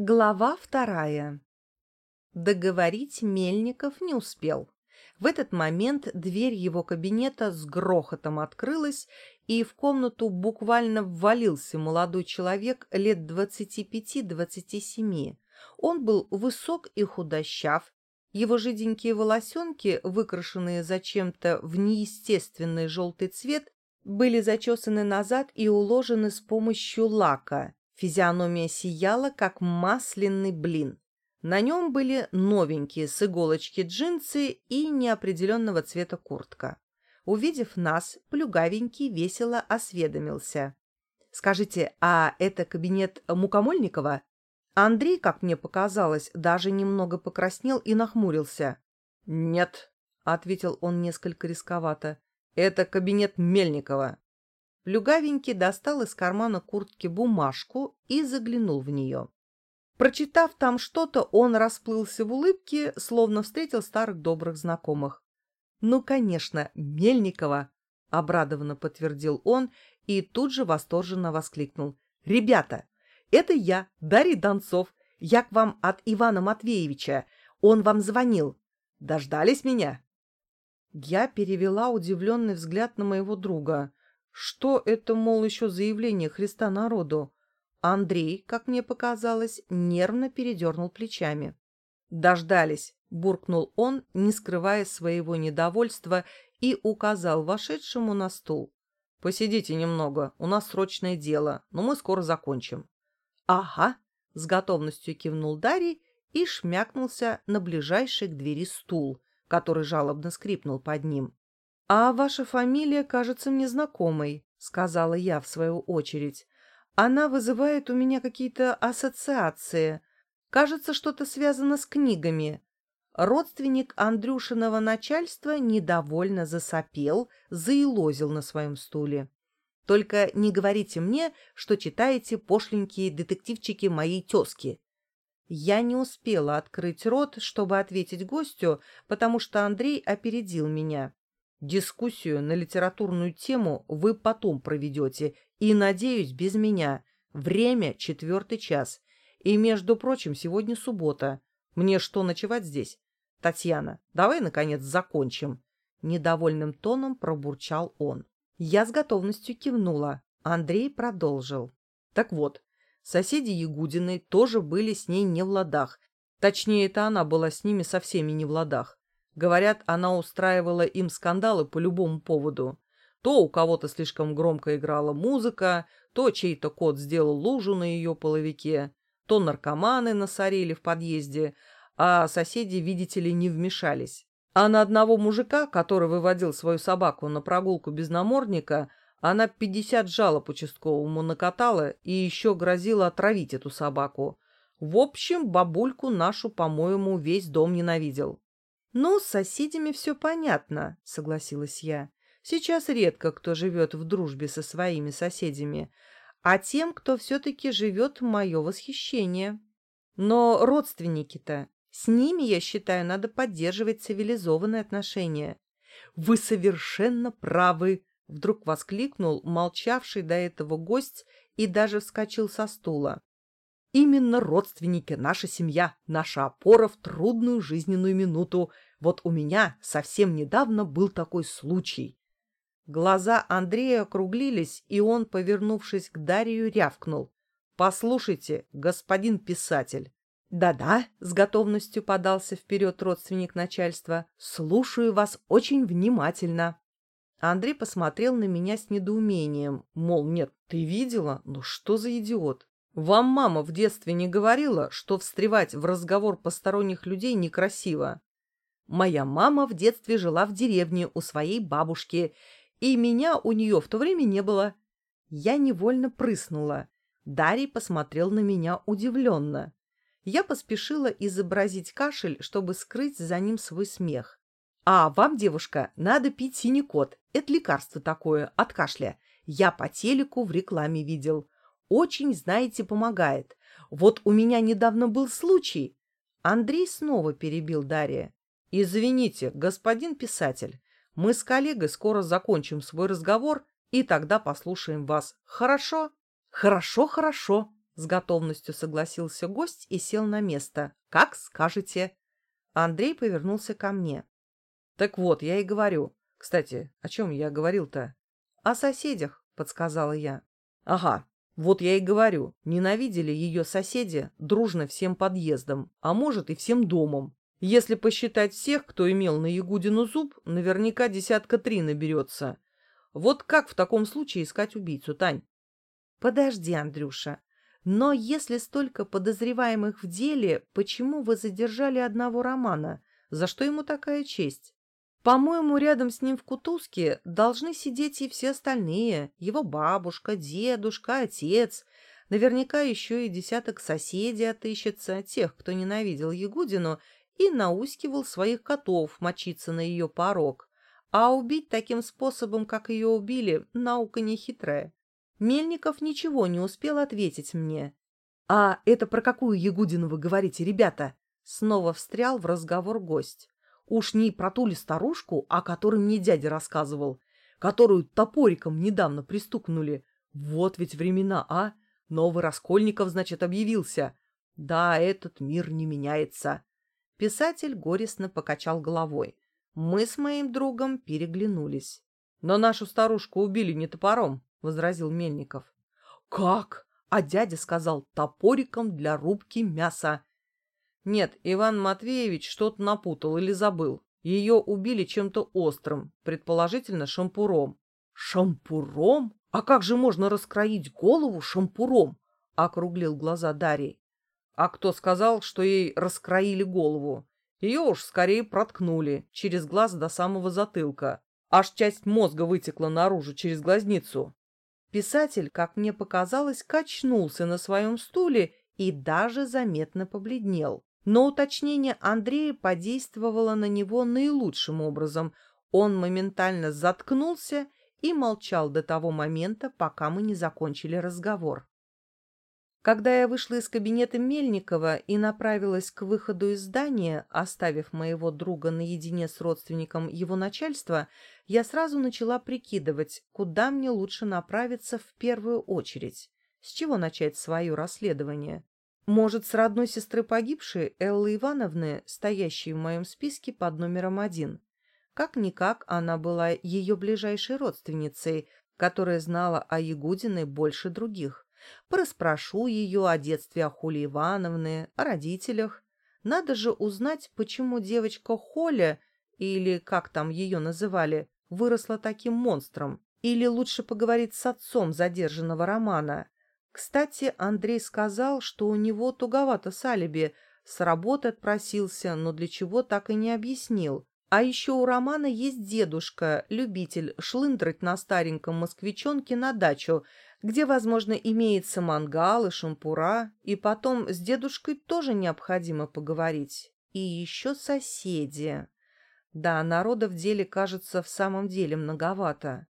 Глава вторая. Договорить Мельников не успел. В этот момент дверь его кабинета с грохотом открылась, и в комнату буквально ввалился молодой человек лет двадцати пяти-двадцати семи. Он был высок и худощав, его жиденькие волосенки, выкрашенные зачем-то в неестественный желтый цвет, были зачесаны назад и уложены с помощью лака, Физиономия сияла, как масляный блин. На нем были новенькие с иголочки джинсы и неопределенного цвета куртка. Увидев нас, плюгавенький весело осведомился. «Скажите, а это кабинет Мукомольникова?» Андрей, как мне показалось, даже немного покраснел и нахмурился. «Нет», — ответил он несколько рисковато, — «это кабинет Мельникова». Плюгавенький достал из кармана куртки бумажку и заглянул в нее. Прочитав там что-то, он расплылся в улыбке, словно встретил старых добрых знакомых. «Ну, конечно, Мельникова!» — обрадованно подтвердил он и тут же восторженно воскликнул. «Ребята, это я, Дарий Донцов. Я к вам от Ивана Матвеевича. Он вам звонил. Дождались меня?» Я перевела удивленный взгляд на моего друга. Что это, мол, еще заявление Христа народу? Андрей, как мне показалось, нервно передернул плечами. «Дождались», — буркнул он, не скрывая своего недовольства, и указал вошедшему на стул. «Посидите немного, у нас срочное дело, но мы скоро закончим». «Ага», — с готовностью кивнул Дарий и шмякнулся на ближайший к двери стул, который жалобно скрипнул под ним. «А ваша фамилия кажется мне знакомой», — сказала я в свою очередь. «Она вызывает у меня какие-то ассоциации. Кажется, что-то связано с книгами». Родственник Андрюшиного начальства недовольно засопел, заилозил на своем стуле. «Только не говорите мне, что читаете пошленькие детективчики моей тезки». Я не успела открыть рот, чтобы ответить гостю, потому что Андрей опередил меня. Дискуссию на литературную тему вы потом проведете, и, надеюсь, без меня. Время четвертый час. И, между прочим, сегодня суббота. Мне что, ночевать здесь? Татьяна, давай, наконец, закончим. Недовольным тоном пробурчал он. Я с готовностью кивнула. Андрей продолжил. Так вот, соседи Ягудиной тоже были с ней не в ладах. Точнее, это она была с ними со всеми не в ладах. Говорят, она устраивала им скандалы по любому поводу. То у кого-то слишком громко играла музыка, то чей-то кот сделал лужу на ее половике, то наркоманы насорили в подъезде, а соседи, видите ли, не вмешались. А на одного мужика, который выводил свою собаку на прогулку без намордника, она пятьдесят жалоб участковому накатала и еще грозила отравить эту собаку. В общем, бабульку нашу, по-моему, весь дом ненавидел. «Ну, с соседями все понятно», — согласилась я. «Сейчас редко кто живет в дружбе со своими соседями, а тем, кто все-таки живет, мое восхищение. Но родственники-то, с ними, я считаю, надо поддерживать цивилизованные отношения». «Вы совершенно правы!» — вдруг воскликнул молчавший до этого гость и даже вскочил со стула. Именно родственники, наша семья, наша опора в трудную жизненную минуту. Вот у меня совсем недавно был такой случай. Глаза Андрея округлились, и он, повернувшись к Дарью, рявкнул. «Послушайте, господин писатель». «Да-да», — с готовностью подался вперед родственник начальства, «слушаю вас очень внимательно». Андрей посмотрел на меня с недоумением, мол, нет, ты видела? Ну что за идиот? Вам мама в детстве не говорила, что встревать в разговор посторонних людей некрасиво? Моя мама в детстве жила в деревне у своей бабушки, и меня у нее в то время не было. Я невольно прыснула. Дарий посмотрел на меня удивленно. Я поспешила изобразить кашель, чтобы скрыть за ним свой смех. «А вам, девушка, надо пить синекот. Это лекарство такое, от кашля. Я по телеку в рекламе видел очень, знаете, помогает. Вот у меня недавно был случай. Андрей снова перебил Дарья. Извините, господин писатель, мы с коллегой скоро закончим свой разговор и тогда послушаем вас. Хорошо? Хорошо, хорошо, С готовностью согласился гость и сел на место. «Как скажете». Андрей повернулся ко мне. «Так вот, я и говорю. Кстати, о чем я говорил-то?» «О соседях», — подсказала я. «Ага, вот я и говорю. Ненавидели ее соседи дружно всем подъездом, а может и всем домом. Если посчитать всех, кто имел на Ягудину зуб, наверняка десятка три наберется. Вот как в таком случае искать убийцу, Тань?» «Подожди, Андрюша. Но если столько подозреваемых в деле, почему вы задержали одного Романа? За что ему такая честь? По-моему, рядом с ним в кутузке должны сидеть и все остальные. Его бабушка, дедушка, отец. Наверняка еще и десяток соседей отыщется, тех, кто ненавидел Ягудину и наускивал своих котов мочиться на ее порог. А убить таким способом, как ее убили, наука не хитрая. Мельников ничего не успел ответить мне. «А это про какую Ягудину вы говорите, ребята?» Снова встрял в разговор гость. «Уж не про ту ли старушку, о которой мне дядя рассказывал, которую топориком недавно пристукнули. Вот ведь времена, а? Новый Раскольников, значит, объявился. Да, этот мир не меняется». Писатель горестно покачал головой. Мы с моим другом переглянулись. «Но нашу старушку убили не топором», — возразил Мельников. «Как?» А дядя сказал топориком для рубки мяса. Нет, Иван Матвеевич что-то напутал или забыл. Ее убили чем-то острым, предположительно шампуром. Шампуром? А как же можно раскроить голову шампуром? Округлил глаза Дарий. А кто сказал, что ей раскроили голову? Ее уж скорее проткнули через глаз до самого затылка. Аж часть мозга вытекла наружу через глазницу. Писатель, как мне показалось, качнулся на своем стуле и даже заметно побледнел. Но уточнение Андрея подействовало на него наилучшим образом. Он моментально заткнулся и молчал до того момента, пока мы не закончили разговор. Когда я вышла из кабинета Мельникова и направилась к выходу из здания, оставив моего друга наедине с родственником его начальства, я сразу начала прикидывать, куда мне лучше направиться в первую очередь. С чего начать свое расследование? Может, с родной сестры погибшей, Эллы Ивановны, стоящей в моем списке под номером один. Как-никак она была ее ближайшей родственницей, которая знала о Ягудиной больше других. Проспрошу ее о детстве Ахули Ивановны, о родителях. Надо же узнать, почему девочка Холя, или как там ее называли, выросла таким монстром. Или лучше поговорить с отцом задержанного Романа. Кстати, Андрей сказал, что у него туговато с алиби, с работы отпросился, но для чего так и не объяснил. А еще у Романа есть дедушка, любитель шлындрать на стареньком москвичонке на дачу, где, возможно, имеется мангал и шампура, и потом с дедушкой тоже необходимо поговорить. И еще соседи. Да, народа в деле, кажется, в самом деле многовато.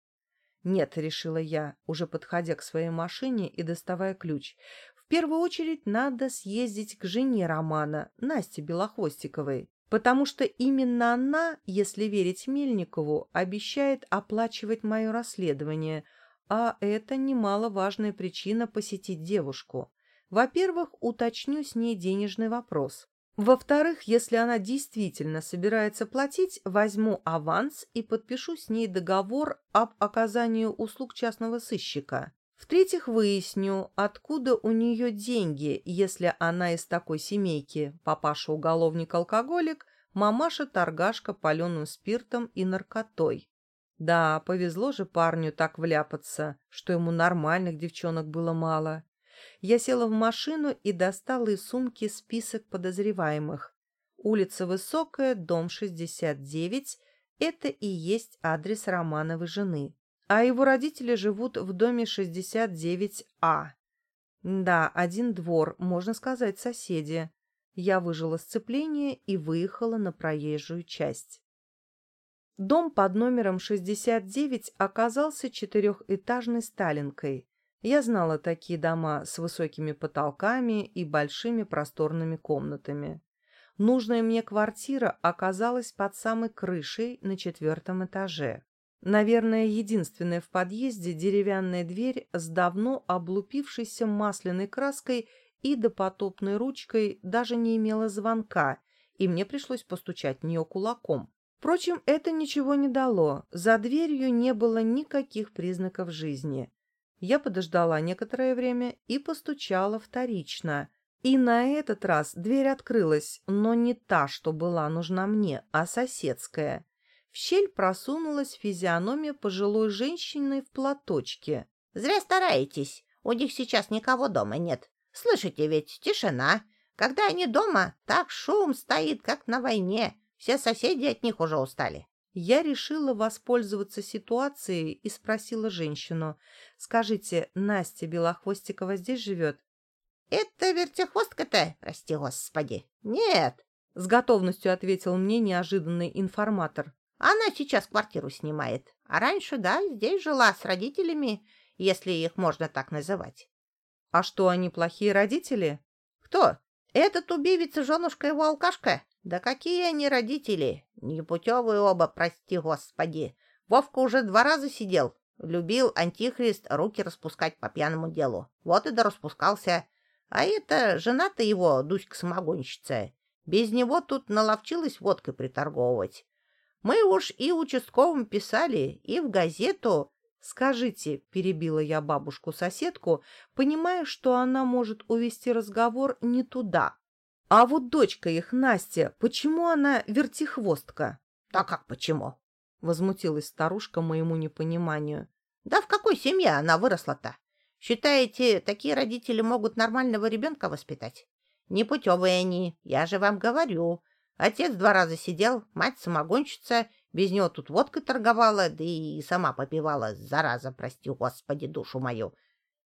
Нет, решила я, уже подходя к своей машине и доставая ключ. В первую очередь надо съездить к жене Романа, Насте Белохвостиковой, потому что именно она, если верить Мельникову, обещает оплачивать мое расследование – а это немаловажная причина посетить девушку. Во-первых, уточню с ней денежный вопрос. Во-вторых, если она действительно собирается платить, возьму аванс и подпишу с ней договор об оказании услуг частного сыщика. В-третьих, выясню, откуда у нее деньги, если она из такой семейки. Папаша уголовник-алкоголик, мамаша торгашка паленым спиртом и наркотой. Да, повезло же парню так вляпаться, что ему нормальных девчонок было мало. Я села в машину и достала из сумки список подозреваемых. Улица Высокая, дом 69. Это и есть адрес Романовой жены. А его родители живут в доме 69А. Да, один двор, можно сказать, соседи. Я выжила сцепление и выехала на проезжую часть. Дом под номером 69 оказался четырехэтажной сталинкой. Я знала такие дома с высокими потолками и большими просторными комнатами. Нужная мне квартира оказалась под самой крышей на четвертом этаже. Наверное, единственная в подъезде деревянная дверь с давно облупившейся масляной краской и допотопной ручкой даже не имела звонка, и мне пришлось постучать в нее кулаком. Впрочем, это ничего не дало. За дверью не было никаких признаков жизни. Я подождала некоторое время и постучала вторично. И на этот раз дверь открылась, но не та, что была нужна мне, а соседская. В щель просунулась физиономия пожилой женщины в платочке. «Зря стараетесь. У них сейчас никого дома нет. Слышите ведь, тишина. Когда они дома, так шум стоит, как на войне. Все соседи от них уже устали». Я решила воспользоваться ситуацией и спросила женщину. «Скажите, Настя Белохвостикова здесь живет?» «Это вертихвостка-то, прости господи». «Нет», — с готовностью ответил мне неожиданный информатор. Она сейчас квартиру снимает. А раньше, да, здесь жила с родителями, если их можно так называть. А что, они плохие родители? Кто? Этот убивец и женушка его алкашка? Да какие они родители? Непутевые оба, прости господи. Вовка уже два раза сидел. Любил антихрист руки распускать по пьяному делу. Вот и да распускался. А это жена-то его, Дуська-самогонщица. Без него тут наловчилась водкой приторговывать. Мы уж и участковым писали, и в газету. Скажите, перебила я бабушку-соседку, понимая, что она может увести разговор не туда. А вот дочка их, Настя, почему она вертихвостка? Да как почему? Возмутилась старушка моему непониманию. Да в какой семье она выросла-то? Считаете, такие родители могут нормального ребенка воспитать? Непутевые они, я же вам говорю. Отец два раза сидел, мать самогонщица, без него тут водкой торговала, да и сама попивала, зараза, прости, господи, душу мою.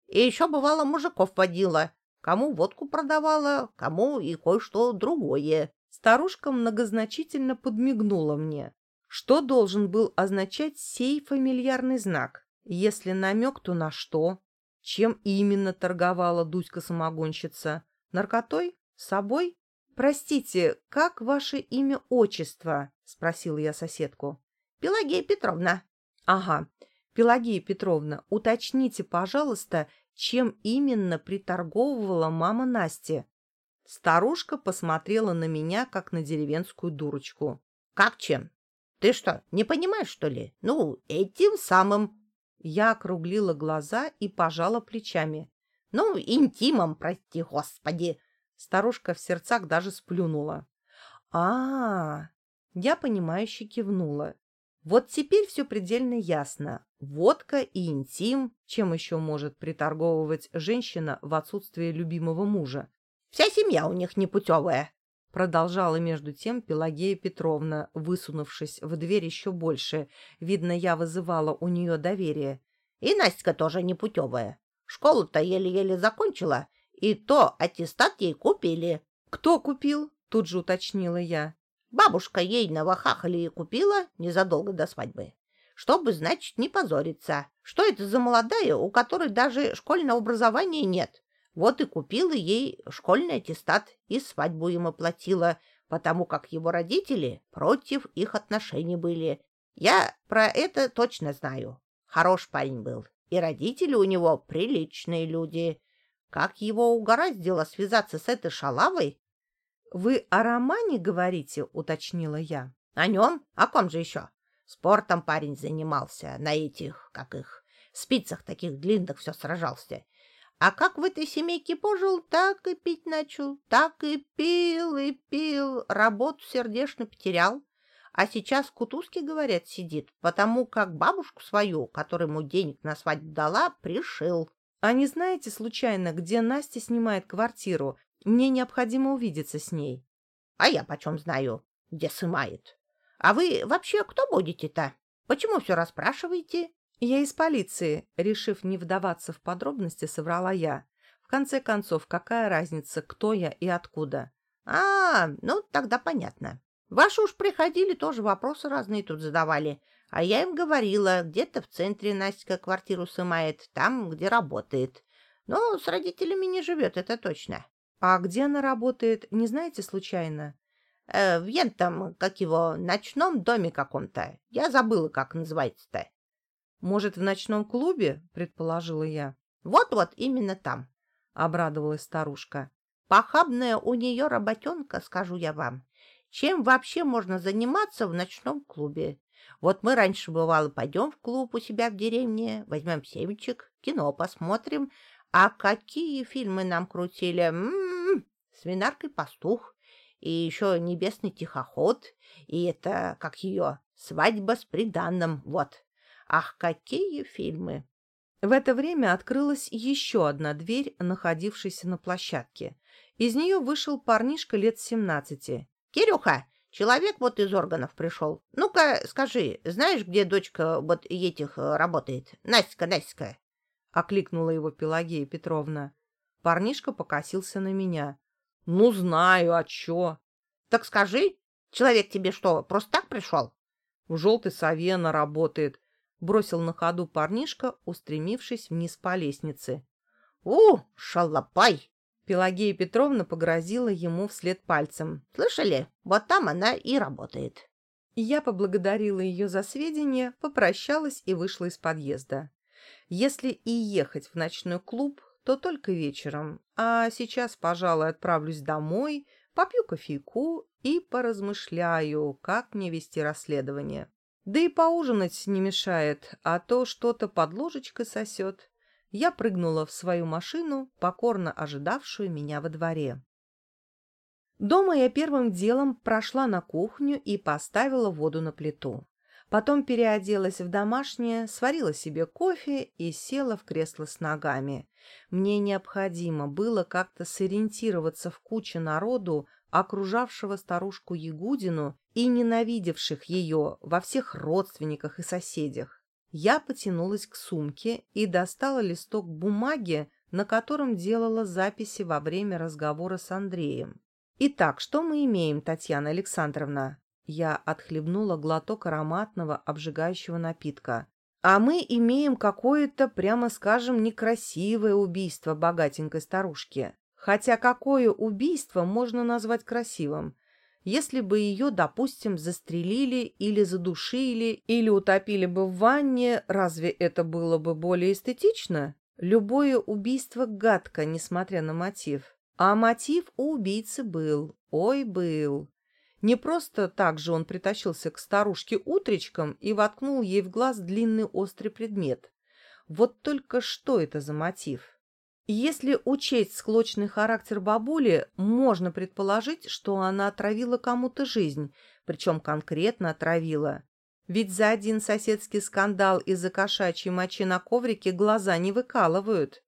И еще, бывало, мужиков водила, кому водку продавала, кому и кое-что другое. Старушка многозначительно подмигнула мне. Что должен был означать сей фамильярный знак? Если намек, то на что? Чем именно торговала Дуська-самогонщица? Наркотой? Собой? «Простите, как ваше имя-отчество?» — спросила я соседку. «Пелагея Петровна». «Ага, Пелагея Петровна, уточните, пожалуйста, чем именно приторговывала мама Насти?» Старушка посмотрела на меня, как на деревенскую дурочку. «Как чем? Ты что, не понимаешь, что ли? Ну, этим самым...» Я округлила глаза и пожала плечами. «Ну, интимом, прости господи!» Старушка в сердцах даже сплюнула. а, -а, -а Я, понимающе кивнула. Вот теперь все предельно ясно. Водка и интим, чем еще может приторговывать женщина в отсутствие любимого мужа? Вся семья у них непутевая, продолжала между тем Пелагея Петровна, высунувшись в дверь еще больше. Видно, я вызывала у нее доверие. И Настя тоже непутевая. Школу-то еле-еле закончила, и то аттестат ей купили. — Кто купил? — тут же уточнила я. Бабушка ей новохахали и купила незадолго до свадьбы. Чтобы, значит, не позориться. Что это за молодая, у которой даже школьного образования нет? Вот и купила ей школьный аттестат и свадьбу им оплатила, потому как его родители против их отношений были. Я про это точно знаю. Хорош парень был, и родители у него приличные люди. Как его угораздило связаться с этой шалавой? — Вы о романе говорите? — уточнила я. — О нем? О ком же еще? Спортом парень занимался, на этих, как их, спицах таких длинных все сражался. А как в этой семейке пожил, так и пить начал, так и пил, и пил, работу сердечно потерял. А сейчас в кутузке, говорят, сидит, потому как бабушку свою, которой ему денег на свадьбу дала, пришил. А не знаете, случайно, где Настя снимает квартиру? Мне необходимо увидеться с ней. А я почем знаю, где снимает? А вы вообще кто будете-то? Почему все расспрашиваете? Я из полиции, решив не вдаваться в подробности, соврала я. В конце концов, какая разница, кто я и откуда? А, ну тогда понятно. Ваши уж приходили, тоже вопросы разные тут задавали. А я им говорила, где-то в центре Настя квартиру сымает, там, где работает. Но с родителями не живет, это точно. А где она работает, не знаете случайно? Э, в ентом, как его, ночном доме каком-то. Я забыла, как называется-то. Может, в ночном клубе, предположила я. Вот-вот, именно там, обрадовалась старушка. Похабная у нее работенка, скажу я вам. Чем вообще можно заниматься в ночном клубе? Вот мы раньше, бывало, пойдем в клуб у себя в деревне, возьмем семечек, кино посмотрим. А какие фильмы нам крутили? М -м -м, «Свинарка пастух», и еще «Небесный тихоход», и это, как ее, «Свадьба с приданным», вот. Ах, какие фильмы! В это время открылась еще одна дверь, находившаяся на площадке. Из нее вышел парнишка лет семнадцати. «Кирюха, человек вот из органов пришел. Ну-ка, скажи, знаешь, где дочка вот этих э, работает? Настя, Настя!» — окликнула его Пелагея Петровна. Парнишка покосился на меня. «Ну, знаю, а чё?» «Так скажи, человек тебе что, просто так пришел?» «В желтой сове она работает», — бросил на ходу парнишка, устремившись вниз по лестнице. «У, шалопай!» Пелагея Петровна погрозила ему вслед пальцем. «Слышали? Вот там она и работает». Я поблагодарила ее за сведения, попрощалась и вышла из подъезда. Если и ехать в ночной клуб, то только вечером, а сейчас, пожалуй, отправлюсь домой, попью кофейку и поразмышляю, как мне вести расследование. Да и поужинать не мешает, а то что-то под ложечкой сосет. Я прыгнула в свою машину, покорно ожидавшую меня во дворе. Дома я первым делом прошла на кухню и поставила воду на плиту. Потом переоделась в домашнее, сварила себе кофе и села в кресло с ногами. Мне необходимо было как-то сориентироваться в куче народу, окружавшего старушку Ягудину и ненавидевших ее во всех родственниках и соседях. Я потянулась к сумке и достала листок бумаги, на котором делала записи во время разговора с Андреем. «Итак, что мы имеем, Татьяна Александровна?» Я отхлебнула глоток ароматного, обжигающего напитка. А мы имеем какое-то, прямо скажем, некрасивое убийство богатенькой старушки. Хотя какое убийство можно назвать красивым? Если бы ее, допустим, застрелили или задушили, или утопили бы в ванне, разве это было бы более эстетично? Любое убийство гадко, несмотря на мотив. А мотив у убийцы был. Ой, был. Не просто так же он притащился к старушке утречком и воткнул ей в глаз длинный острый предмет. Вот только что это за мотив? Если учесть склочный характер бабули, можно предположить, что она отравила кому-то жизнь, причем конкретно отравила. Ведь за один соседский скандал из-за кошачьей мочи на коврике глаза не выкалывают.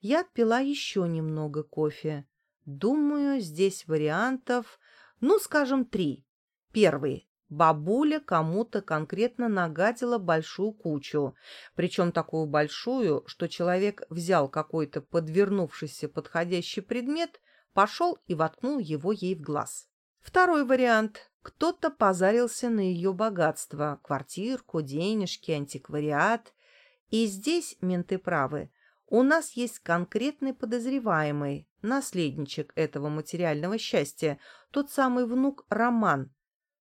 Я отпила еще немного кофе. Думаю, здесь вариантов ну, скажем, три. Первый. Бабуля кому-то конкретно нагадила большую кучу, причем такую большую, что человек взял какой-то подвернувшийся подходящий предмет, пошел и воткнул его ей в глаз. Второй вариант. Кто-то позарился на ее богатство, квартирку, денежки, антиквариат. И здесь менты правы. У нас есть конкретный подозреваемый, наследничек этого материального счастья, тот самый внук Роман.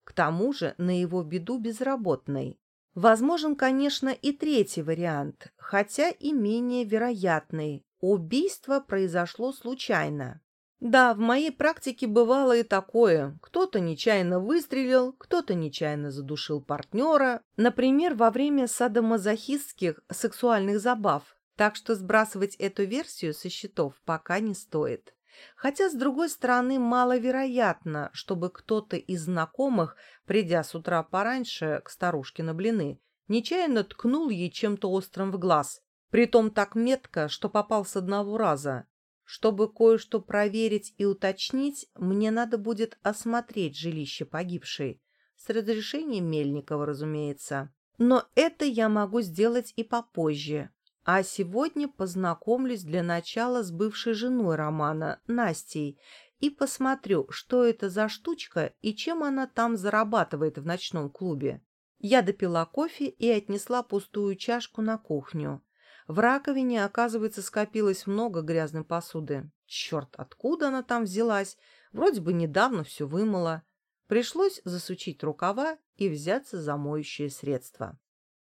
К тому же на его беду безработный. Возможен, конечно, и третий вариант, хотя и менее вероятный. Убийство произошло случайно. Да, в моей практике бывало и такое. Кто-то нечаянно выстрелил, кто-то нечаянно задушил партнера. Например, во время садомазохистских сексуальных забав так что сбрасывать эту версию со счетов пока не стоит. Хотя, с другой стороны, маловероятно, чтобы кто-то из знакомых, придя с утра пораньше к старушке на блины, нечаянно ткнул ей чем-то острым в глаз, притом так метко, что попал с одного раза. Чтобы кое-что проверить и уточнить, мне надо будет осмотреть жилище погибшей. С разрешением Мельникова, разумеется. Но это я могу сделать и попозже, а сегодня познакомлюсь для начала с бывшей женой Романа, Настей, и посмотрю, что это за штучка и чем она там зарабатывает в ночном клубе. Я допила кофе и отнесла пустую чашку на кухню. В раковине, оказывается, скопилось много грязной посуды. Черт, откуда она там взялась? Вроде бы недавно все вымыла. Пришлось засучить рукава и взяться за моющее средство.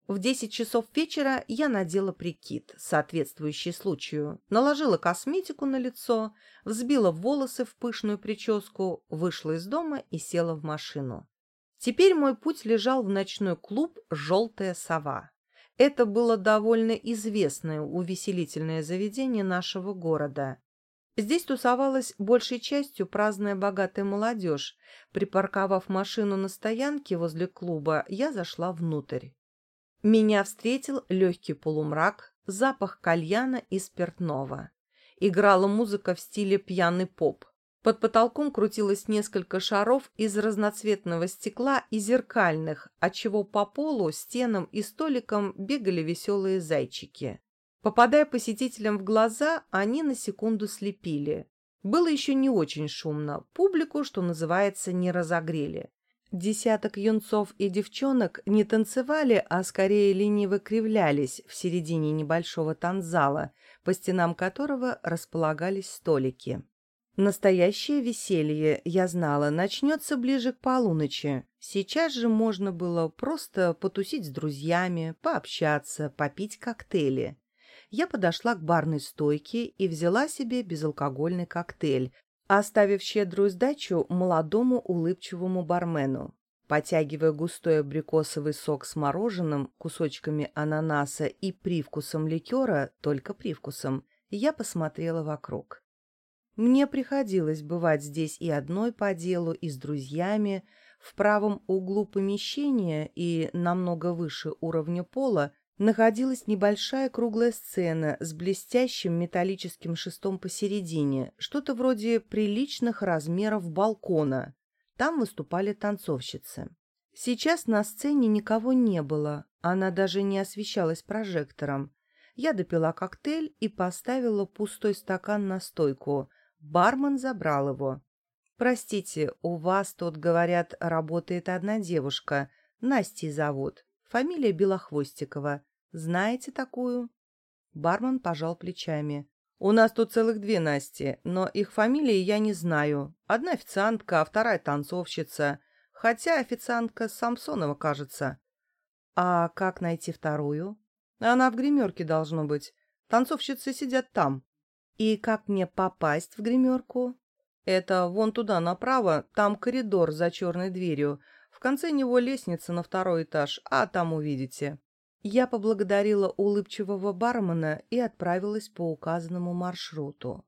В десять часов вечера я надела прикид, соответствующий случаю, наложила косметику на лицо, взбила волосы в пышную прическу, вышла из дома и села в машину. Теперь мой путь лежал в ночной клуб «Желтая сова». Это было довольно известное увеселительное заведение нашего города. Здесь тусовалась большей частью праздная богатая молодежь. Припарковав машину на стоянке возле клуба, я зашла внутрь. Меня встретил легкий полумрак, запах кальяна и спиртного. Играла музыка в стиле пьяный поп. Под потолком крутилось несколько шаров из разноцветного стекла и зеркальных, отчего по полу, стенам и столикам бегали веселые зайчики. Попадая посетителям в глаза, они на секунду слепили. Было еще не очень шумно, публику, что называется, не разогрели. Десяток юнцов и девчонок не танцевали, а скорее лениво кривлялись в середине небольшого танзала, по стенам которого располагались столики. Настоящее веселье, я знала, начнется ближе к полуночи. Сейчас же можно было просто потусить с друзьями, пообщаться, попить коктейли я подошла к барной стойке и взяла себе безалкогольный коктейль, оставив щедрую сдачу молодому улыбчивому бармену. Потягивая густой абрикосовый сок с мороженым, кусочками ананаса и привкусом ликера, только привкусом, я посмотрела вокруг. Мне приходилось бывать здесь и одной по делу, и с друзьями. В правом углу помещения и намного выше уровня пола находилась небольшая круглая сцена с блестящим металлическим шестом посередине, что-то вроде приличных размеров балкона. Там выступали танцовщицы. Сейчас на сцене никого не было, она даже не освещалась прожектором. Я допила коктейль и поставила пустой стакан на стойку. Бармен забрал его. «Простите, у вас тут, говорят, работает одна девушка. Настей зовут. Фамилия Белохвостикова. Знаете такую?» Бармен пожал плечами. «У нас тут целых две Насти, но их фамилии я не знаю. Одна официантка, а вторая танцовщица. Хотя официантка Самсонова, кажется». «А как найти вторую?» «Она в гримерке должно быть. Танцовщицы сидят там». «И как мне попасть в гримерку?» «Это вон туда направо, там коридор за черной дверью. В конце него лестница на второй этаж, а там увидите». Я поблагодарила улыбчивого бармена и отправилась по указанному маршруту.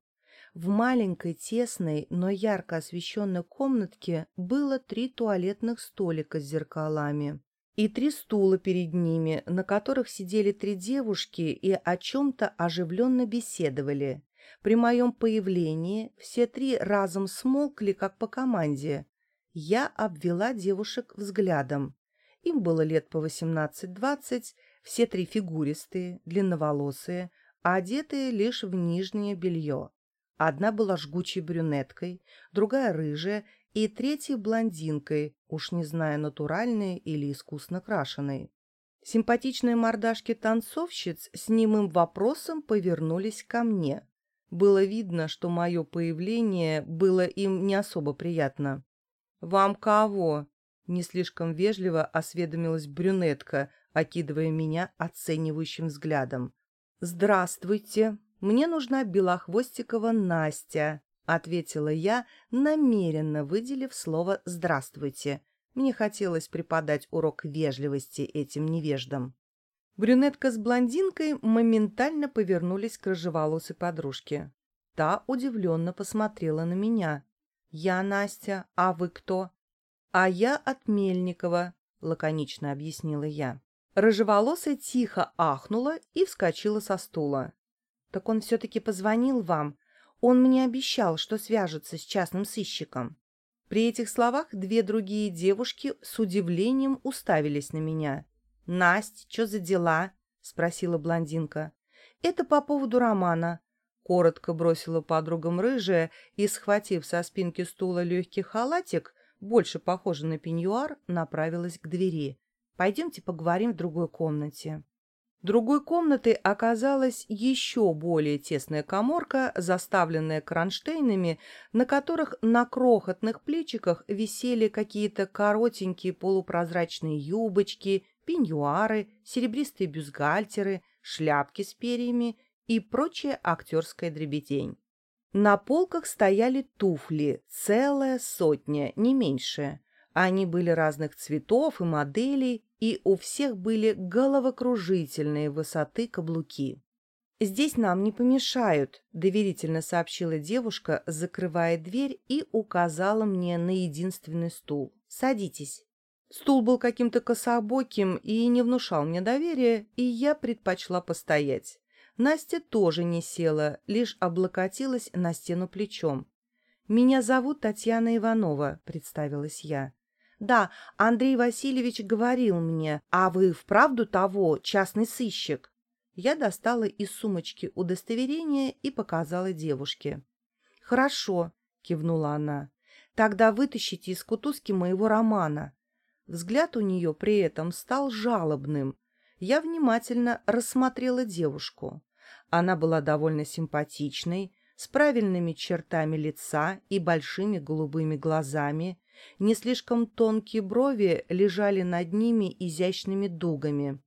В маленькой, тесной, но ярко освещенной комнатке было три туалетных столика с зеркалами и три стула перед ними, на которых сидели три девушки и о чем-то оживленно беседовали. При моем появлении все три разом смолкли, как по команде. Я обвела девушек взглядом. Им было лет по восемнадцать-двадцать, все три фигуристые, длинноволосые, а одетые лишь в нижнее белье. Одна была жгучей брюнеткой, другая рыжая и третья блондинкой, уж не зная, натуральной или искусно крашеной. Симпатичные мордашки танцовщиц с немым вопросом повернулись ко мне. Было видно, что мое появление было им не особо приятно. «Вам кого?» — не слишком вежливо осведомилась брюнетка, окидывая меня оценивающим взглядом. «Здравствуйте, мне нужна Белохвостикова Настя», — ответила я, намеренно выделив слово «здравствуйте». Мне хотелось преподать урок вежливости этим невеждам. Брюнетка с блондинкой моментально повернулись к рыжеволосой подружке. Та удивленно посмотрела на меня. «Я Настя, а вы кто?» «А я от Мельникова», — лаконично объяснила я. Рыжеволосая тихо ахнула и вскочила со стула. «Так он все-таки позвонил вам. Он мне обещал, что свяжется с частным сыщиком». При этих словах две другие девушки с удивлением уставились на меня. «Насть, что за дела?» — спросила блондинка. «Это по поводу романа», — коротко бросила подругам рыжая и, схватив со спинки стула легкий халатик, больше похожий на пеньюар, направилась к двери. Пойдемте поговорим в другой комнате». Другой комнатой оказалась еще более тесная коморка, заставленная кронштейнами, на которых на крохотных плечиках висели какие-то коротенькие полупрозрачные юбочки, пеньюары, серебристые бюстгальтеры, шляпки с перьями и прочая актерская дребедень. На полках стояли туфли, целая сотня, не меньше. Они были разных цветов и моделей, и у всех были головокружительные высоты каблуки. «Здесь нам не помешают», — доверительно сообщила девушка, закрывая дверь и указала мне на единственный стул. «Садитесь». Стул был каким-то кособоким и не внушал мне доверия, и я предпочла постоять. Настя тоже не села, лишь облокотилась на стену плечом. «Меня зовут Татьяна Иванова», — представилась я. Да, Андрей Васильевич говорил мне, а вы вправду того, частный сыщик? Я достала из сумочки удостоверение и показала девушке. Хорошо, кивнула она. Тогда вытащите из кутузки моего романа. Взгляд у нее при этом стал жалобным. Я внимательно рассмотрела девушку. Она была довольно симпатичной, с правильными чертами лица и большими голубыми глазами, не слишком тонкие брови лежали над ними изящными дугами.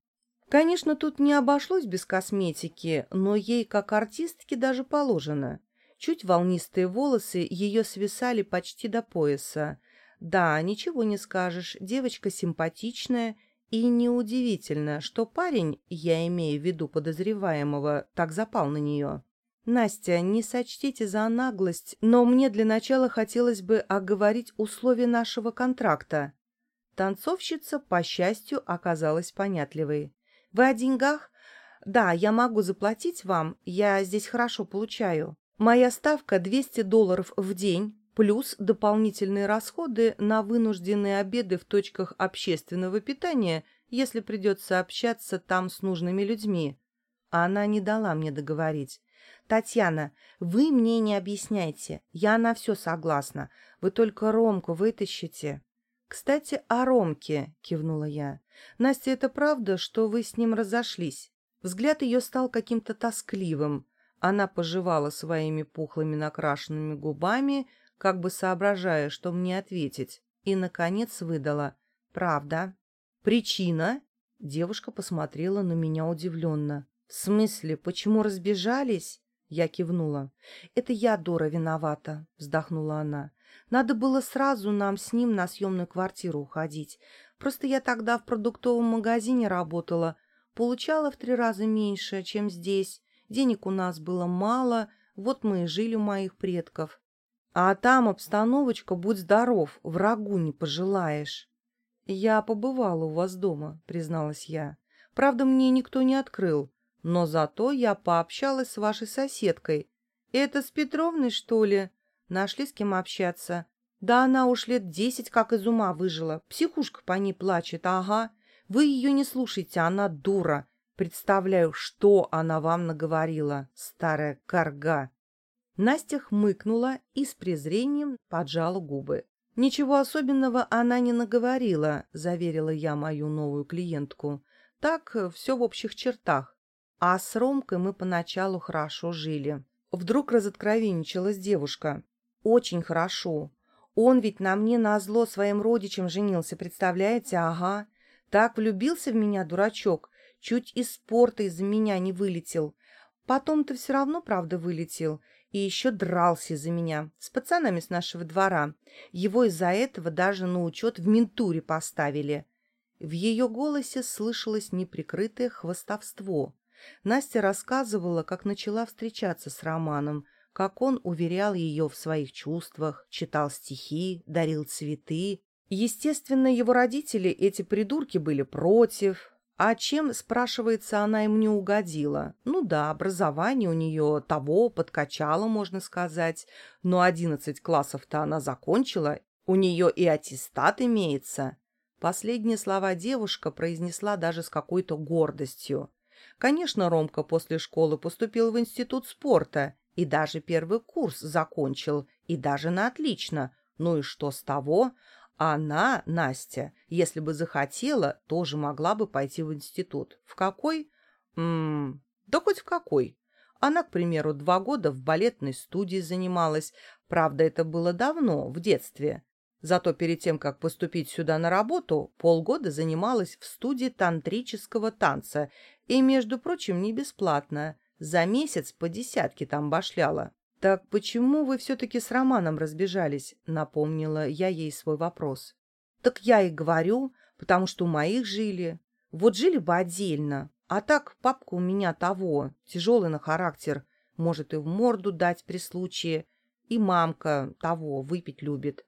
Конечно, тут не обошлось без косметики, но ей, как артистке, даже положено. Чуть волнистые волосы ее свисали почти до пояса. Да, ничего не скажешь, девочка симпатичная, и неудивительно, что парень, я имею в виду подозреваемого, так запал на нее. «Настя, не сочтите за наглость, но мне для начала хотелось бы оговорить условия нашего контракта». Танцовщица, по счастью, оказалась понятливой. «Вы о деньгах?» «Да, я могу заплатить вам, я здесь хорошо получаю. Моя ставка 200 долларов в день, плюс дополнительные расходы на вынужденные обеды в точках общественного питания, если придется общаться там с нужными людьми». А она не дала мне договорить. «Татьяна, вы мне не объясняйте. Я на все согласна. Вы только Ромку вытащите». «Кстати, о Ромке», — кивнула я. «Настя, это правда, что вы с ним разошлись?» Взгляд ее стал каким-то тоскливым. Она пожевала своими пухлыми накрашенными губами, как бы соображая, что мне ответить, и, наконец, выдала. «Правда». «Причина?» Девушка посмотрела на меня удивленно. «В смысле, почему разбежались?» Я кивнула. «Это я, Дора, виновата», — вздохнула она. «Надо было сразу нам с ним на съемную квартиру уходить. Просто я тогда в продуктовом магазине работала. Получала в три раза меньше, чем здесь. Денег у нас было мало, вот мы и жили у моих предков. А там обстановочка, будь здоров, врагу не пожелаешь». «Я побывала у вас дома», — призналась я. «Правда, мне никто не открыл. Но зато я пообщалась с вашей соседкой. Это с Петровной, что ли? Нашли с кем общаться? Да она уж лет десять как из ума выжила. Психушка по ней плачет, ага. Вы ее не слушайте, она дура. Представляю, что она вам наговорила, старая корга. Настя хмыкнула и с презрением поджала губы. «Ничего особенного она не наговорила», — заверила я мою новую клиентку. «Так, все в общих чертах. А с Ромкой мы поначалу хорошо жили. Вдруг разоткровенничалась девушка. Очень хорошо. Он ведь на мне назло своим родичам женился, представляете? Ага. Так влюбился в меня, дурачок. Чуть из спорта из-за меня не вылетел. Потом-то все равно, правда, вылетел. И еще дрался из-за меня. С пацанами с нашего двора. Его из-за этого даже на учет в ментуре поставили. В ее голосе слышалось неприкрытое хвостовство. Настя рассказывала, как начала встречаться с Романом, как он уверял ее в своих чувствах, читал стихи, дарил цветы. Естественно, его родители, эти придурки, были против. А чем, спрашивается, она им не угодила? Ну да, образование у нее того подкачало, можно сказать. Но одиннадцать классов-то она закончила, у нее и аттестат имеется. Последние слова девушка произнесла даже с какой-то гордостью. Конечно, Ромка после школы поступил в институт спорта и даже первый курс закончил, и даже на отлично. Ну и что с того? Она, Настя, если бы захотела, тоже могла бы пойти в институт. В какой? Ммм, да хоть в какой. Она, к примеру, два года в балетной студии занималась. Правда, это было давно, в детстве. Зато перед тем, как поступить сюда на работу, полгода занималась в студии тантрического танца. И, между прочим, не бесплатно. За месяц по десятке там башляла. «Так почему вы все-таки с Романом разбежались?» — напомнила я ей свой вопрос. «Так я и говорю, потому что у моих жили. Вот жили бы отдельно. А так папка у меня того, тяжелый на характер, может и в морду дать при случае. И мамка того выпить любит.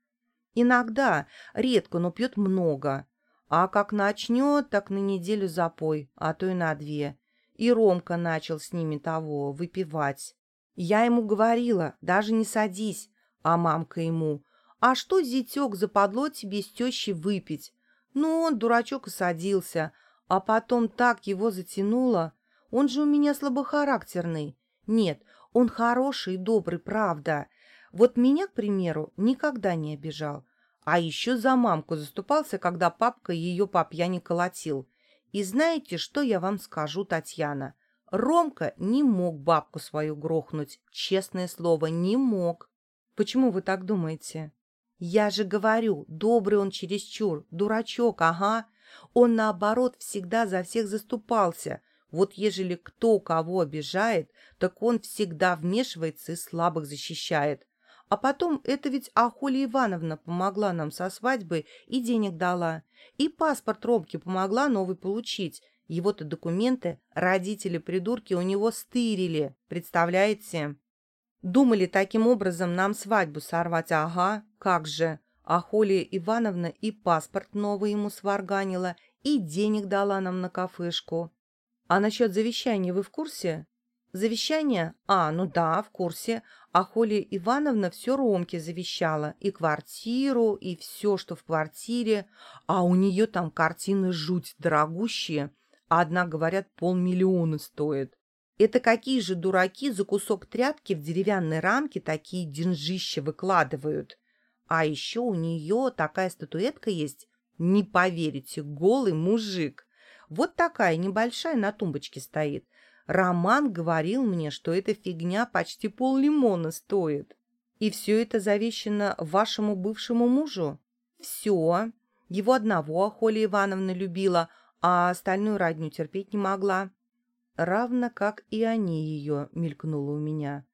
Иногда, редко, но пьет много. А как начнет, так на неделю запой, а то и на две. И Ромка начал с ними того выпивать. Я ему говорила, даже не садись, а мамка ему. А что, зятек, западло тебе с тещей выпить? Ну, он, дурачок, и садился, а потом так его затянуло. Он же у меня слабохарактерный. Нет, он хороший и добрый, правда. Вот меня, к примеру, никогда не обижал. А еще за мамку заступался, когда папка ее по пьяни колотил. И знаете, что я вам скажу, Татьяна? Ромка не мог бабку свою грохнуть. Честное слово, не мог. Почему вы так думаете? Я же говорю, добрый он чересчур, дурачок, ага. Он, наоборот, всегда за всех заступался. Вот ежели кто кого обижает, так он всегда вмешивается и слабых защищает. А потом это ведь Ахоля Ивановна помогла нам со свадьбы и денег дала. И паспорт Ромке помогла новый получить. Его-то документы родители-придурки у него стырили, представляете? Думали таким образом нам свадьбу сорвать, ага, как же. А Холия Ивановна и паспорт новый ему сварганила, и денег дала нам на кафешку. А насчет завещания вы в курсе? Завещание? А, ну да, в курсе. А Холия Ивановна все Ромке завещала. И квартиру, и все, что в квартире. А у нее там картины жуть дорогущие. А одна, говорят, полмиллиона стоит. Это какие же дураки за кусок тряпки в деревянной рамке такие деньжища выкладывают? А еще у нее такая статуэтка есть, не поверите, голый мужик. Вот такая небольшая на тумбочке стоит. Роман говорил мне, что эта фигня почти пол-лимона стоит. И все это завещено вашему бывшему мужу? Все. Его одного Холия Ивановна любила, а остальную родню терпеть не могла. Равно как и они ее, мелькнуло у меня.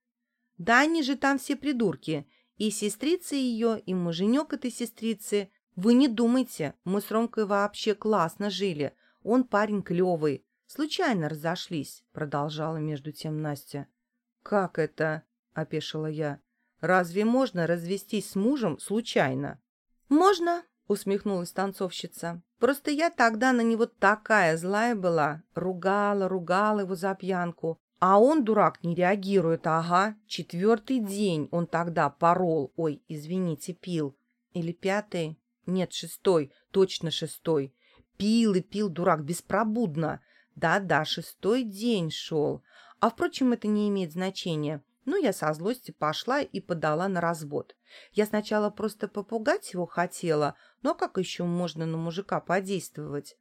Да они же там все придурки. И сестрица ее, и муженек этой сестрицы. Вы не думайте, мы с Ромкой вообще классно жили. Он парень клевый. Случайно разошлись, продолжала между тем Настя. Как это? опешила я. Разве можно развестись с мужем случайно? Можно, усмехнулась танцовщица. Просто я тогда на него такая злая была, ругала, ругала его за пьянку. А он, дурак, не реагирует, ага. Четвертый день он тогда порол, ой, извините, пил. Или пятый? Нет, шестой, точно шестой. Пил и пил, дурак, беспробудно. Да-да, шестой день шел. А, впрочем, это не имеет значения. Ну, я со злости пошла и подала на развод. Я сначала просто попугать его хотела, но как еще можно на мужика подействовать?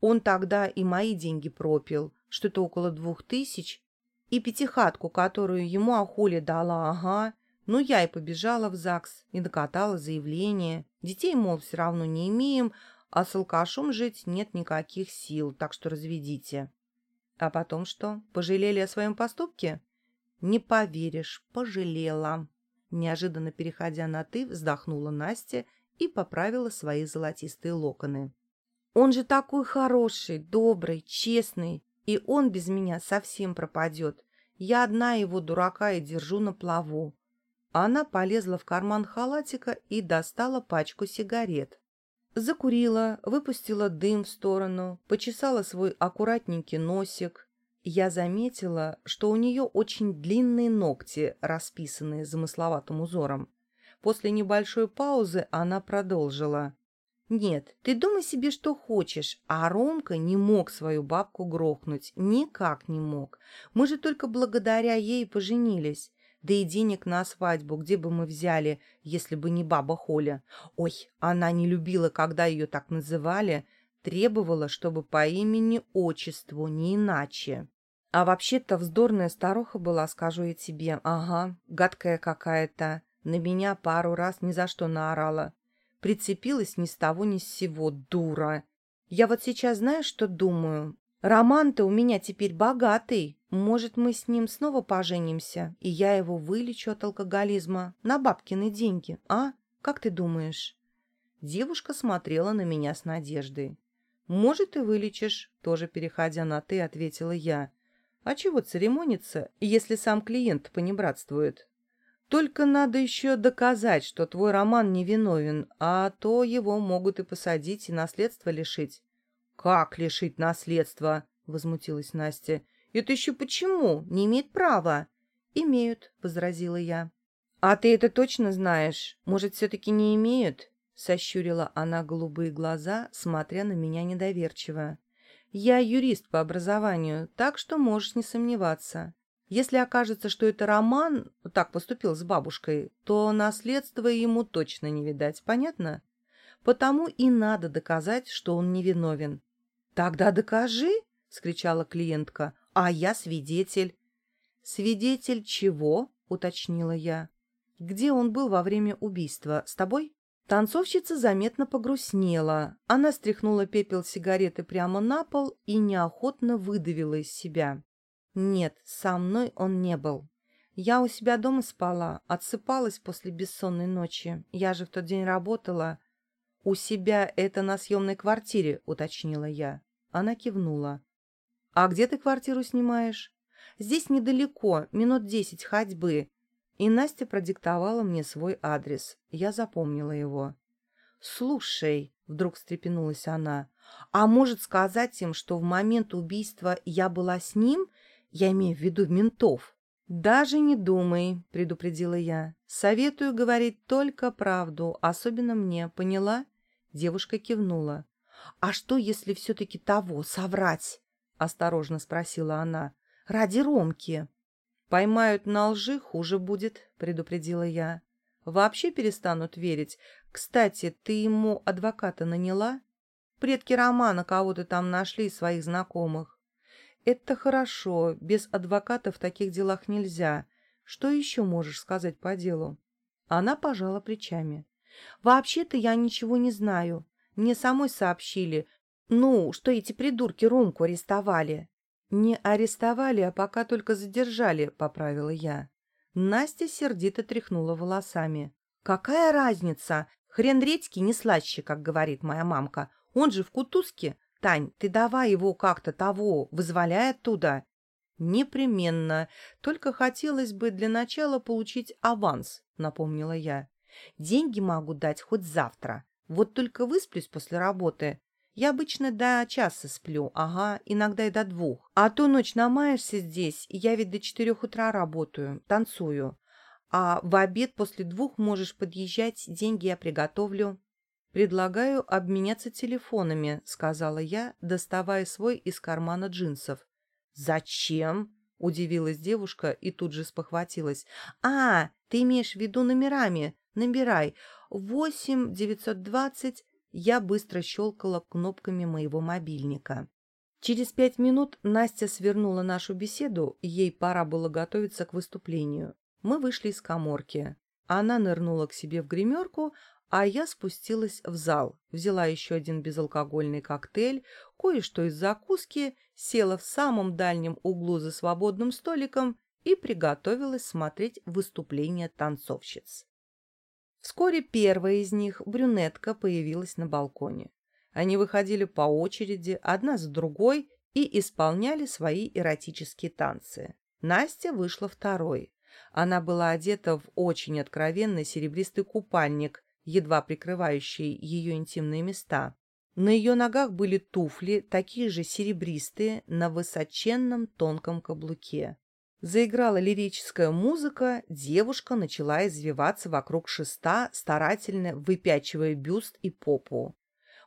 Он тогда и мои деньги пропил, что-то около двух тысяч, и пятихатку, которую ему Ахуля дала, ага. Ну, я и побежала в ЗАГС и докатала заявление. Детей, мол, все равно не имеем, а с алкашом жить нет никаких сил, так что разведите. А потом что, пожалели о своем поступке? Не поверишь, пожалела. Неожиданно переходя на «ты», вздохнула Настя и поправила свои золотистые локоны. Он же такой хороший, добрый, честный. И он без меня совсем пропадет. Я одна его дурака и держу на плаву. Она полезла в карман халатика и достала пачку сигарет. Закурила, выпустила дым в сторону, почесала свой аккуратненький носик. Я заметила, что у нее очень длинные ногти, расписанные замысловатым узором. После небольшой паузы она продолжила. Нет, ты думай себе, что хочешь, а Ромка не мог свою бабку грохнуть, никак не мог. Мы же только благодаря ей поженились. Да и денег на свадьбу где бы мы взяли, если бы не баба Холя? Ой, она не любила, когда ее так называли, требовала, чтобы по имени-отчеству, не иначе. А вообще-то вздорная старуха была, скажу я тебе. Ага, гадкая какая-то. На меня пару раз ни за что наорала. Прицепилась ни с того ни с сего, дура. Я вот сейчас знаешь, что думаю? Роман-то у меня теперь богатый. Может, мы с ним снова поженимся, и я его вылечу от алкоголизма на бабкины деньги, а? Как ты думаешь?» Девушка смотрела на меня с надеждой. «Может, и вылечишь», — тоже переходя на «ты», ответила я. «А чего церемониться, если сам клиент понебратствует? Только надо еще доказать, что твой роман невиновен, а то его могут и посадить, и наследство лишить». «Как лишить наследства?» — возмутилась Настя. «Это еще почему? Не имеет права?» «Имеют», — возразила я. «А ты это точно знаешь? Может, все-таки не имеют?» Сощурила она голубые глаза, смотря на меня недоверчиво. «Я юрист по образованию, так что можешь не сомневаться. Если окажется, что это Роман так поступил с бабушкой, то наследства ему точно не видать, понятно? Потому и надо доказать, что он невиновен». «Тогда докажи!» — скричала клиентка. «А я свидетель». «Свидетель чего?» — уточнила я. «Где он был во время убийства? С тобой?» Танцовщица заметно погрустнела. Она стряхнула пепел сигареты прямо на пол и неохотно выдавила из себя. «Нет, со мной он не был. Я у себя дома спала, отсыпалась после бессонной ночи. Я же в тот день работала». «У себя это на съемной квартире», — уточнила я. Она кивнула. «А где ты квартиру снимаешь?» «Здесь недалеко, минут десять ходьбы». И Настя продиктовала мне свой адрес. Я запомнила его. «Слушай», — вдруг встрепенулась она, «а может сказать им, что в момент убийства я была с ним? Я имею в виду ментов». «Даже не думай», — предупредила я. «Советую говорить только правду, особенно мне, поняла?» Девушка кивнула. «А что, если все-таки того соврать?» — осторожно спросила она. «Ради Ромки». «Поймают на лжи, хуже будет», — предупредила я. «Вообще перестанут верить. Кстати, ты ему адвоката наняла? Предки Романа кого-то там нашли своих знакомых». «Это хорошо. Без адвоката в таких делах нельзя. Что еще можешь сказать по делу?» Она пожала плечами. «Вообще-то я ничего не знаю. Мне самой сообщили, ну, что эти придурки Ромку арестовали. Не арестовали, а пока только задержали, поправила я. Настя сердито тряхнула волосами. Какая разница? Хрен редьки не слаще, как говорит моя мамка. Он же в кутузке. Тань, ты давай его как-то того, вызволяй оттуда. Непременно. Только хотелось бы для начала получить аванс, напомнила я. Деньги могу дать хоть завтра. Вот только высплюсь после работы. Я обычно до часа сплю, ага, иногда и до двух. А то ночь намаешься здесь, и я ведь до четырех утра работаю, танцую. А в обед после двух можешь подъезжать, деньги я приготовлю. «Предлагаю обменяться телефонами», — сказала я, доставая свой из кармана джинсов. «Зачем?» — удивилась девушка и тут же спохватилась. «А, ты имеешь в виду номерами? Набирай. Восемь девятьсот двадцать...» Я быстро щелкала кнопками моего мобильника. Через пять минут Настя свернула нашу беседу, ей пора было готовиться к выступлению. Мы вышли из коморки. Она нырнула к себе в гримерку, а я спустилась в зал, взяла еще один безалкогольный коктейль, кое-что из закуски, села в самом дальнем углу за свободным столиком и приготовилась смотреть выступление танцовщиц. Вскоре первая из них, брюнетка, появилась на балконе. Они выходили по очереди, одна за другой, и исполняли свои эротические танцы. Настя вышла второй. Она была одета в очень откровенный серебристый купальник, едва прикрывающий ее интимные места. На ее ногах были туфли, такие же серебристые, на высоченном тонком каблуке. Заиграла лирическая музыка, девушка начала извиваться вокруг шеста, старательно выпячивая бюст и попу.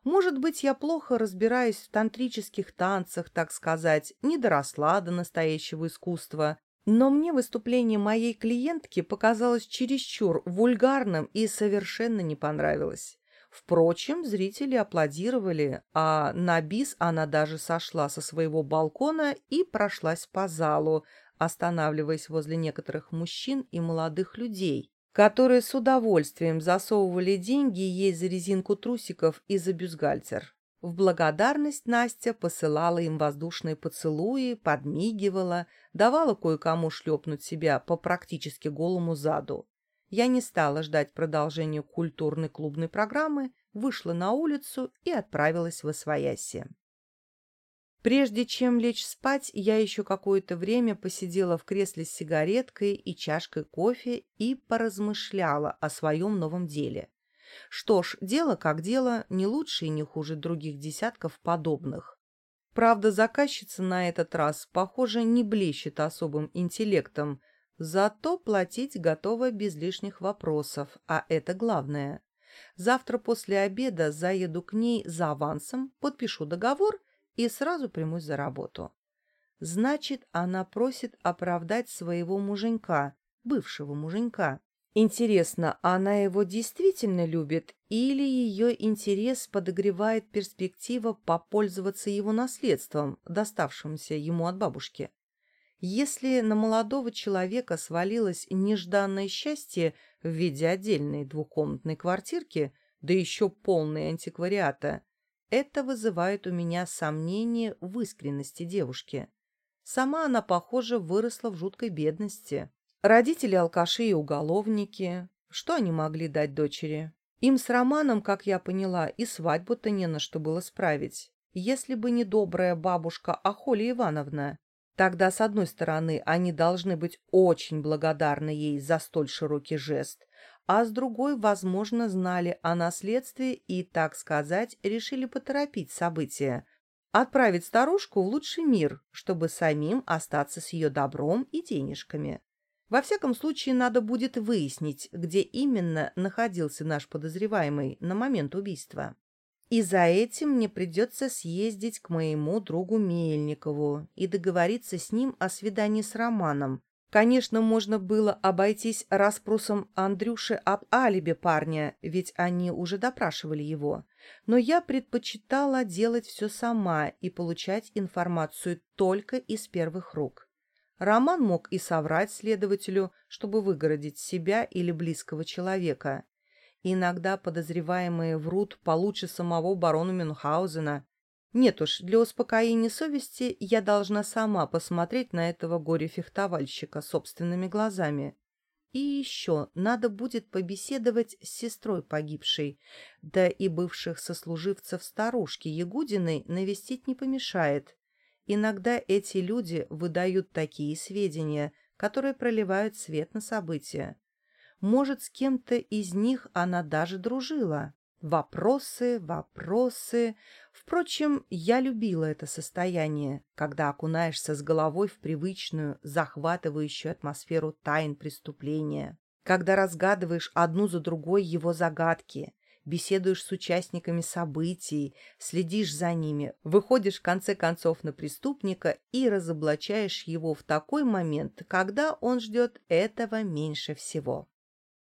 Может быть, я плохо разбираюсь в тантрических танцах, так сказать, не доросла до настоящего искусства, но мне выступление моей клиентки показалось чересчур вульгарным и совершенно не понравилось. Впрочем, зрители аплодировали, а на бис она даже сошла со своего балкона и прошлась по залу, останавливаясь возле некоторых мужчин и молодых людей, которые с удовольствием засовывали деньги ей за резинку трусиков и за бюстгальтер. В благодарность Настя посылала им воздушные поцелуи, подмигивала, давала кое-кому шлепнуть себя по практически голому заду. Я не стала ждать продолжения культурной клубной программы, вышла на улицу и отправилась в Освояси. Прежде чем лечь спать, я еще какое-то время посидела в кресле с сигареткой и чашкой кофе и поразмышляла о своем новом деле. Что ж, дело как дело, не лучше и не хуже других десятков подобных. Правда, заказчица на этот раз, похоже, не блещет особым интеллектом, зато платить готова без лишних вопросов, а это главное. Завтра после обеда заеду к ней за авансом, подпишу договор и сразу примусь за работу. Значит, она просит оправдать своего муженька, бывшего муженька. Интересно, она его действительно любит или ее интерес подогревает перспектива попользоваться его наследством, доставшимся ему от бабушки? Если на молодого человека свалилось нежданное счастье в виде отдельной двухкомнатной квартирки, да еще полной антиквариата, это вызывает у меня сомнение в искренности девушки. Сама она, похоже, выросла в жуткой бедности. Родители алкаши и уголовники. Что они могли дать дочери? Им с Романом, как я поняла, и свадьбу-то не на что было справить. Если бы не добрая бабушка Ахоля Ивановна, тогда, с одной стороны, они должны быть очень благодарны ей за столь широкий жест, а с другой, возможно, знали о наследстве и, так сказать, решили поторопить события, отправить старушку в лучший мир, чтобы самим остаться с ее добром и денежками. Во всяком случае, надо будет выяснить, где именно находился наш подозреваемый на момент убийства. И за этим мне придется съездить к моему другу Мельникову и договориться с ним о свидании с Романом. Конечно, можно было обойтись расспросом Андрюши об алибе парня, ведь они уже допрашивали его. Но я предпочитала делать все сама и получать информацию только из первых рук. Роман мог и соврать следователю, чтобы выгородить себя или близкого человека. Иногда подозреваемые врут получше самого барона Мюнхгаузена. Нет уж, для успокоения совести я должна сама посмотреть на этого горе-фехтовальщика собственными глазами. И еще надо будет побеседовать с сестрой погибшей, да и бывших сослуживцев старушки Ягудиной навестить не помешает. Иногда эти люди выдают такие сведения, которые проливают свет на события. Может, с кем-то из них она даже дружила. Вопросы, вопросы. Впрочем, я любила это состояние, когда окунаешься с головой в привычную, захватывающую атмосферу тайн преступления, когда разгадываешь одну за другой его загадки, беседуешь с участниками событий, следишь за ними, выходишь в конце концов на преступника и разоблачаешь его в такой момент, когда он ждет этого меньше всего.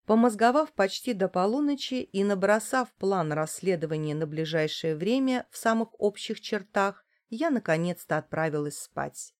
Помозговав почти до полуночи и набросав план расследования на ближайшее время в самых общих чертах, я наконец-то отправилась спать.